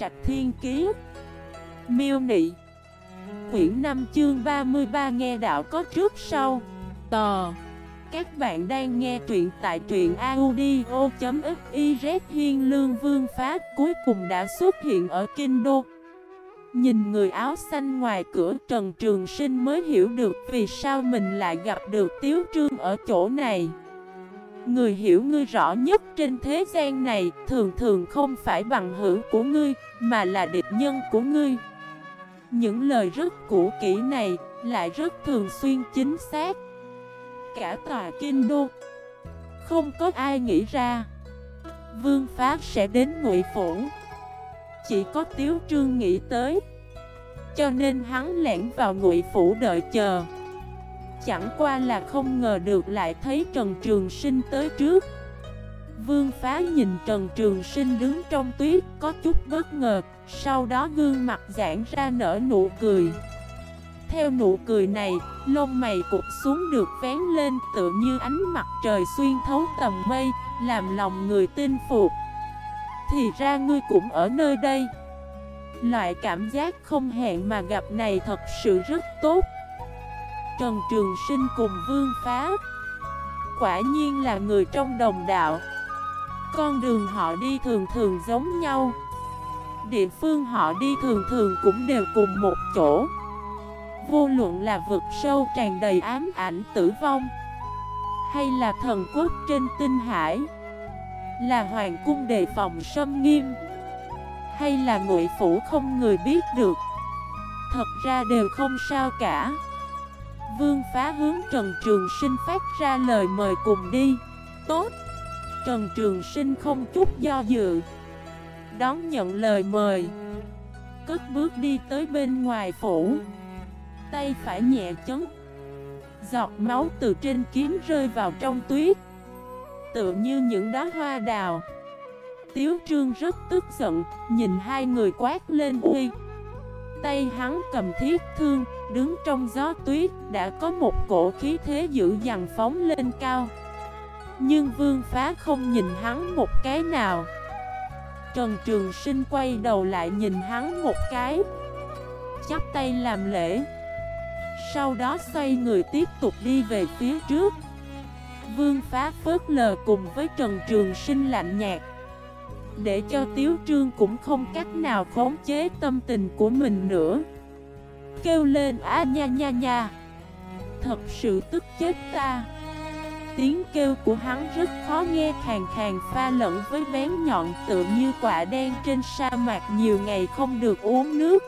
Trạch Thiên Kiế Miêu Nị. Quyển 5 chương 33 nghe đạo có trước sau. Tò. Các bạn đang nghe truyện tại truyện audio.xyz Hiên Lương Vương Phát cuối cùng đã xuất hiện ở Kinh Đô. Nhìn người áo xanh ngoài cửa Trần Trường Sinh mới hiểu được vì sao mình lại gặp được Tiếu Trương ở chỗ này. Người hiểu ngươi rõ nhất trên thế gian này thường thường không phải bằng hữu của ngươi, mà là địch nhân của ngươi. Những lời rất cũ kỹ này lại rất thường xuyên chính xác. Cả tòa kinh đô, Không có ai nghĩ ra, Vương Pháp sẽ đến ngụy phủ. Chỉ có Tiếu Trương nghĩ tới, Cho nên hắn lẻn vào ngụy phủ đợi chờ. Chẳng qua là không ngờ được lại thấy Trần Trường Sinh tới trước. Vương phá nhìn Trần Trường Sinh đứng trong tuyết có chút bất ngờ Sau đó gương mặt giãn ra nở nụ cười. Theo nụ cười này, lông mày cụt xuống được vén lên Tựa như ánh mặt trời xuyên thấu tầm mây Làm lòng người tin phục. Thì ra ngươi cũng ở nơi đây. Loại cảm giác không hẹn mà gặp này thật sự rất tốt. Trần Trường Sinh cùng Vương Phá. Quả nhiên là người trong đồng đạo. Con đường họ đi thường thường giống nhau. Địa phương họ đi thường thường cũng đều cùng một chỗ. Vô luận là vực sâu tràn đầy ám ảnh tử vong, Hay là thần quốc trên tinh hải, Là hoàng cung đề phòng sâm nghiêm, Hay là ngụy phủ không người biết được, Thật ra đều không sao cả. Vương phá hướng Trần Trường Sinh phát ra lời mời cùng đi. Tốt. Trần Trường Sinh không chút do dự. Đón nhận lời mời. Cất bước đi tới bên ngoài phủ. Tay phải nhẹ chấn. Giọt máu từ trên kiếm rơi vào trong tuyết. Tựa như những đóa hoa đào. Tiếu trương rất tức giận, Nhìn hai người quát lên uy. Tay hắn cầm thiết thương, Đứng trong gió tuyết, đã có một cổ khí thế dữ dằn phóng lên cao. Nhưng vương phá không nhìn hắn một cái nào. Trần Trường Sinh quay đầu lại nhìn hắn một cái. Chắp tay làm lễ. Sau đó xoay người tiếp tục đi về phía trước. Vương phá phớt lờ cùng với Trần Trường Sinh lạnh nhạt. Để cho Tiếu Trương cũng không cách nào khống chế tâm tình của mình nữa. Kêu lên a nha nha nha Thật sự tức chết ta. Tiếng kêu của hắn rất khó nghe khàn khàn pha lẫn với bén nhọn tựa như quả đen trên sa mạc nhiều ngày không được uống nước.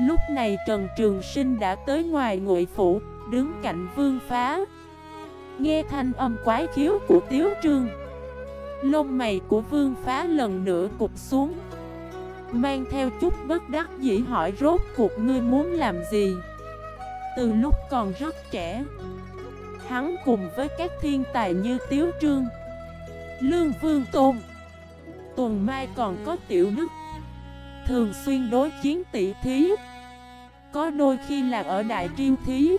Lúc này Trần Trường Sinh đã tới ngoài ngụy phủ, đứng cạnh vương phá. Nghe thanh âm quái khiếu của Tiếu Trương Lông mày của vương phá lần nữa cụp xuống. Mang theo chút bất đắc dĩ hỏi, rốt cuộc ngươi muốn làm gì? Từ lúc còn rất trẻ, Hắn cùng với các thiên tài như Tiếu Trương, Lương Vương Tôn, Tuần Mai còn có Tiểu Đức, Thường xuyên đối chiến tỷ thí. Có đôi khi là ở Đại Triêu Thí,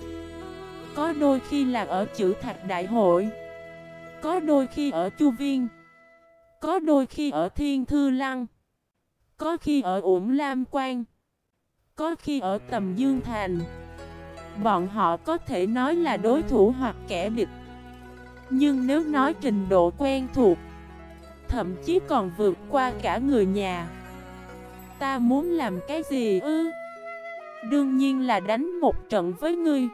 Có đôi khi là ở Chữ Thạch Đại Hội, Có đôi khi ở Chu Viên. Có đôi khi ở Thiên Thư Lăng, có khi ở Uổng Lam Quan Có khi ở Tầm Dương Thành. Bọn họ có thể nói là đối thủ hoặc kẻ địch, Nhưng nếu nói trình độ quen thuộc, Thậm chí còn vượt qua cả người nhà, Ta muốn làm cái gì ư? Đương nhiên là đánh một trận với ngươi.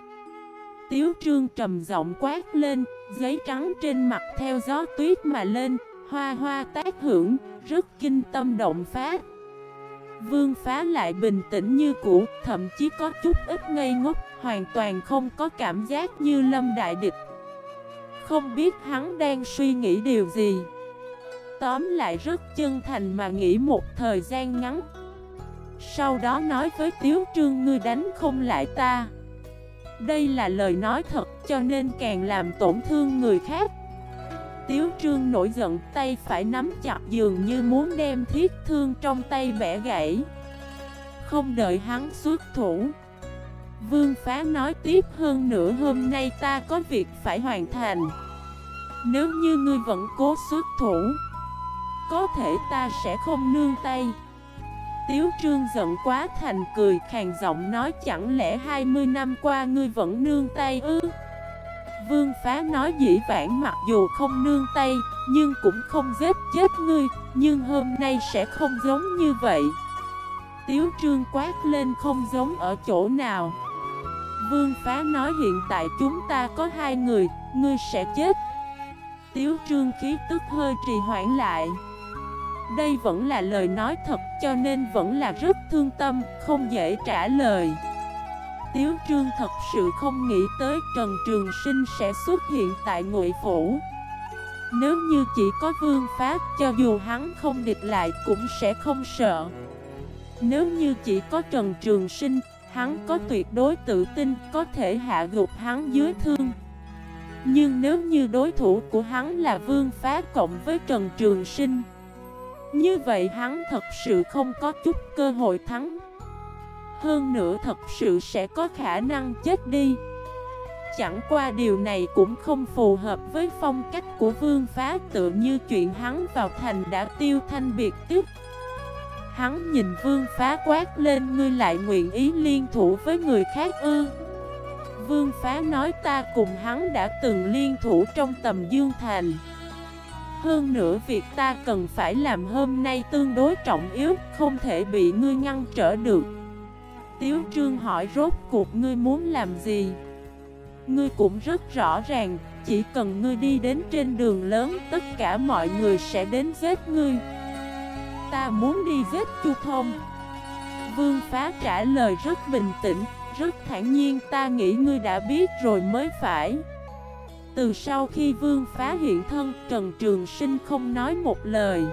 Tiếu trương trầm giọng quát lên, Giấy trắng trên mặt theo gió tuyết mà lên. Hoa hoa tác hưởng Rất kinh tâm động phát Vương phá lại bình tĩnh như cũ, thậm chí có chút ít ngây ngốc, hoàn toàn không có cảm giác như lâm đại địch. Không biết hắn đang suy nghĩ điều gì. Tóm lại rất chân thành mà nghĩ một thời gian ngắn. Sau đó nói với Tiếu Trương ngươi đánh không lại ta. Đây là lời nói thật cho nên càng làm tổn thương người khác. Tiếu trương nổi giận, tay phải nắm chặt dường như muốn đem thiết thương trong tay bẻ gãy. Không đợi hắn xuất thủ. Vương phá nói tiếp, hơn nữa hôm nay ta có việc phải hoàn thành. Nếu như ngươi vẫn cố xuất thủ, Có thể ta sẽ không nương tay. Tiếu trương giận quá thành cười, khàn giọng nói, chẳng lẽ 20 năm qua ngươi vẫn nương tay ư? Vương phá nói dĩ vãng mặc dù không nương tay, Nhưng cũng không giết chết ngươi, Nhưng hôm nay sẽ không giống như vậy. Tiếu trương quát lên không giống ở chỗ nào. Vương phá nói hiện tại chúng ta có hai người, Ngươi sẽ chết. Tiếu trương khí tức hơi trì hoãn lại. Đây vẫn là lời nói thật, cho nên vẫn là rất thương tâm, Không dễ trả lời. Tiếu Trương thật sự không nghĩ tới Trần Trường Sinh sẽ xuất hiện tại ngụy phủ. Nếu như chỉ có vương pháp, cho dù hắn không địch lại cũng sẽ không sợ. Nếu như chỉ có Trần Trường Sinh, Hắn có tuyệt đối tự tin có thể hạ gục hắn dưới thương. Nhưng nếu như đối thủ của hắn là vương phá cộng với Trần Trường Sinh, Như vậy hắn thật sự không có chút cơ hội thắng hơn nữa thật sự sẽ có khả năng chết đi. Chẳng qua điều này cũng không phù hợp với phong cách của vương phá tự như chuyện hắn vào thành đã tiêu thanh biệt tiếp. Hắn nhìn vương phá quát lên, ngươi lại nguyện ý liên thủ với người khác ư? Vương phá nói, ta cùng hắn đã từng liên thủ trong tầm dương thành. Hơn nữa việc ta cần phải làm hôm nay tương đối trọng yếu, Không thể bị ngươi ngăn trở được. Tiếu Trương hỏi, rốt cuộc ngươi muốn làm gì? Ngươi cũng rất rõ ràng, Chỉ cần ngươi đi đến trên đường lớn, Tất cả mọi người sẽ đến giết ngươi. Ta muốn đi giết Chu Thông. Vương Phá trả lời rất bình tĩnh, Rất thản nhiên, ta nghĩ ngươi đã biết rồi mới phải. Từ sau khi Vương Phá hiện thân, Trần Trường Sinh không nói một lời.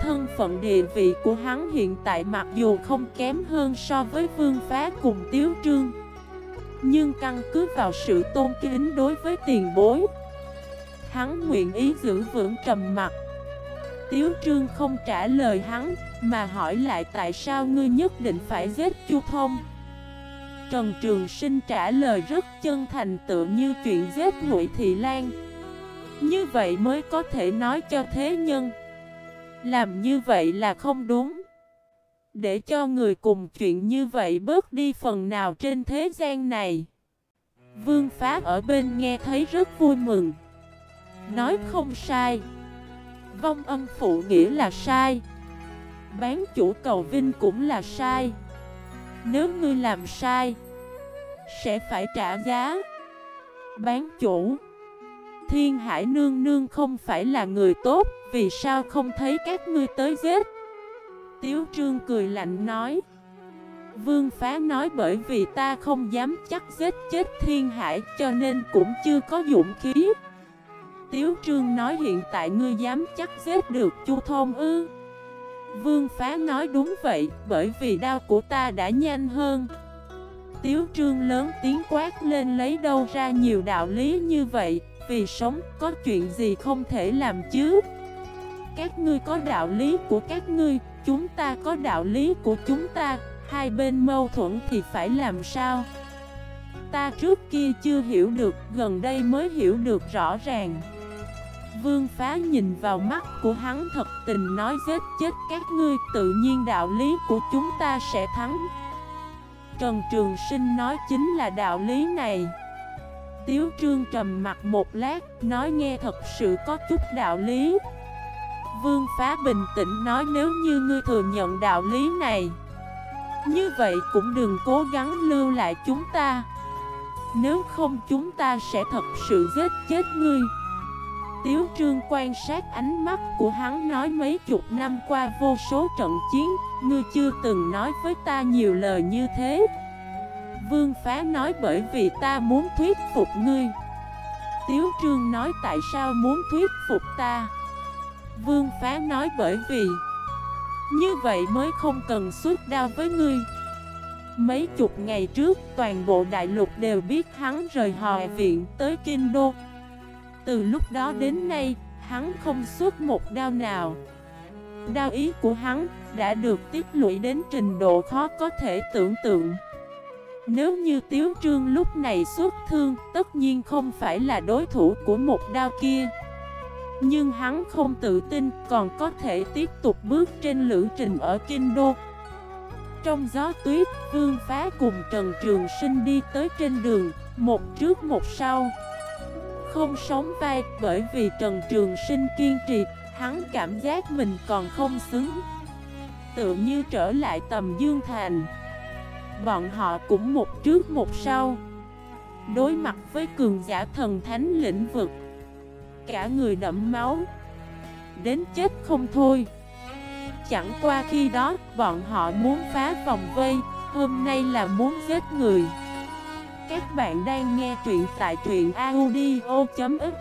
Thân phận địa vị của hắn hiện tại mặc dù không kém hơn so với vương phá cùng tiếu trương. Nhưng căn cứ vào sự tôn kính đối với tiền bối, Hắn nguyện ý giữ vững trầm mặt Tiếu trương không trả lời hắn, Mà hỏi lại tại sao ngươi nhất định phải giết chu thông. Trần Trường Sinh trả lời rất chân thành tự như chuyện giết Ngụy Thị Lan. Như vậy mới có thể nói cho thế nhân làm như vậy là không đúng. Để cho người cùng chuyện như vậy bớt đi phần nào trên thế gian này. Vương Phá ở bên nghe thấy rất vui mừng. Nói không sai. Vong âm phụ nghĩa là sai. Bán chủ cầu vinh cũng là sai. Nếu ngươi làm sai, sẽ phải trả giá. Bán chủ Thiên Hải Nương Nương không phải là người tốt, vì sao không thấy các ngươi tới giết? Tiếu Trương cười lạnh nói. Vương Phá nói bởi vì ta không dám chắc giết chết Thiên Hải cho nên cũng chưa có dũng khí. Tiếu Trương nói hiện tại ngươi dám chắc giết được Chu Thôn ư. Vương Phá nói đúng vậy, bởi vì đau của ta đã nhanh hơn. Tiếu Trương lớn tiếng quát lên lấy đâu ra nhiều đạo lý như vậy, vì sống, có chuyện gì không thể làm chứ? Các ngươi có đạo lý của các ngươi, Chúng ta có đạo lý của chúng ta. Hai bên mâu thuẫn thì phải làm sao? Ta trước kia chưa hiểu được, Gần đây mới hiểu được rõ ràng. Vương phá nhìn vào mắt của hắn thật tình nói giết chết các ngươi, Tự nhiên đạo lý của chúng ta sẽ thắng. Trần Trường Sinh nói chính là đạo lý này. Tiếu trương trầm mặt một lát, nói nghe thật sự có chút đạo lý. Vương phá bình tĩnh nói nếu như ngươi thừa nhận đạo lý này Như vậy cũng đừng cố gắng lưu lại chúng ta. Nếu không chúng ta sẽ thật sự giết chết ngươi. Tiếu trương quan sát ánh mắt của hắn nói mấy chục năm qua vô số trận chiến Ngươi chưa từng nói với ta nhiều lời như thế. Vương phá nói bởi vì ta muốn thuyết phục ngươi. Tiếu trương nói tại sao muốn thuyết phục ta? Vương phá nói bởi vì Như vậy mới không cần suốt đao với ngươi. Mấy chục ngày trước, toàn bộ đại lục đều biết hắn rời hòa viện tới Kinh Đô. Từ lúc đó đến nay, hắn không suốt một đao nào. Đao ý của hắn đã được tiết lũy đến trình độ khó có thể tưởng tượng nếu như Tiếu Trương lúc này xuất thương, tất nhiên không phải là đối thủ của một đao kia. Nhưng hắn không tự tin, còn có thể tiếp tục bước trên lữ trình ở Kinh Đô. trong gió tuyết, Vương Phá cùng Trần Trường Sinh đi tới trên đường, một trước một sau. Không sống vai, bởi vì Trần Trường Sinh kiên trì, hắn cảm giác mình còn không xứng. Tự như trở lại tầm Dương Thành. Bọn họ cũng một trước một sau. Đối mặt với cường giả thần thánh lĩnh vực. Cả người đẫm máu. Đến chết không thôi. Chẳng qua khi đó, bọn họ muốn phá vòng vây, hôm nay là muốn giết người. Các bạn đang nghe truyện tại truyện audio.fif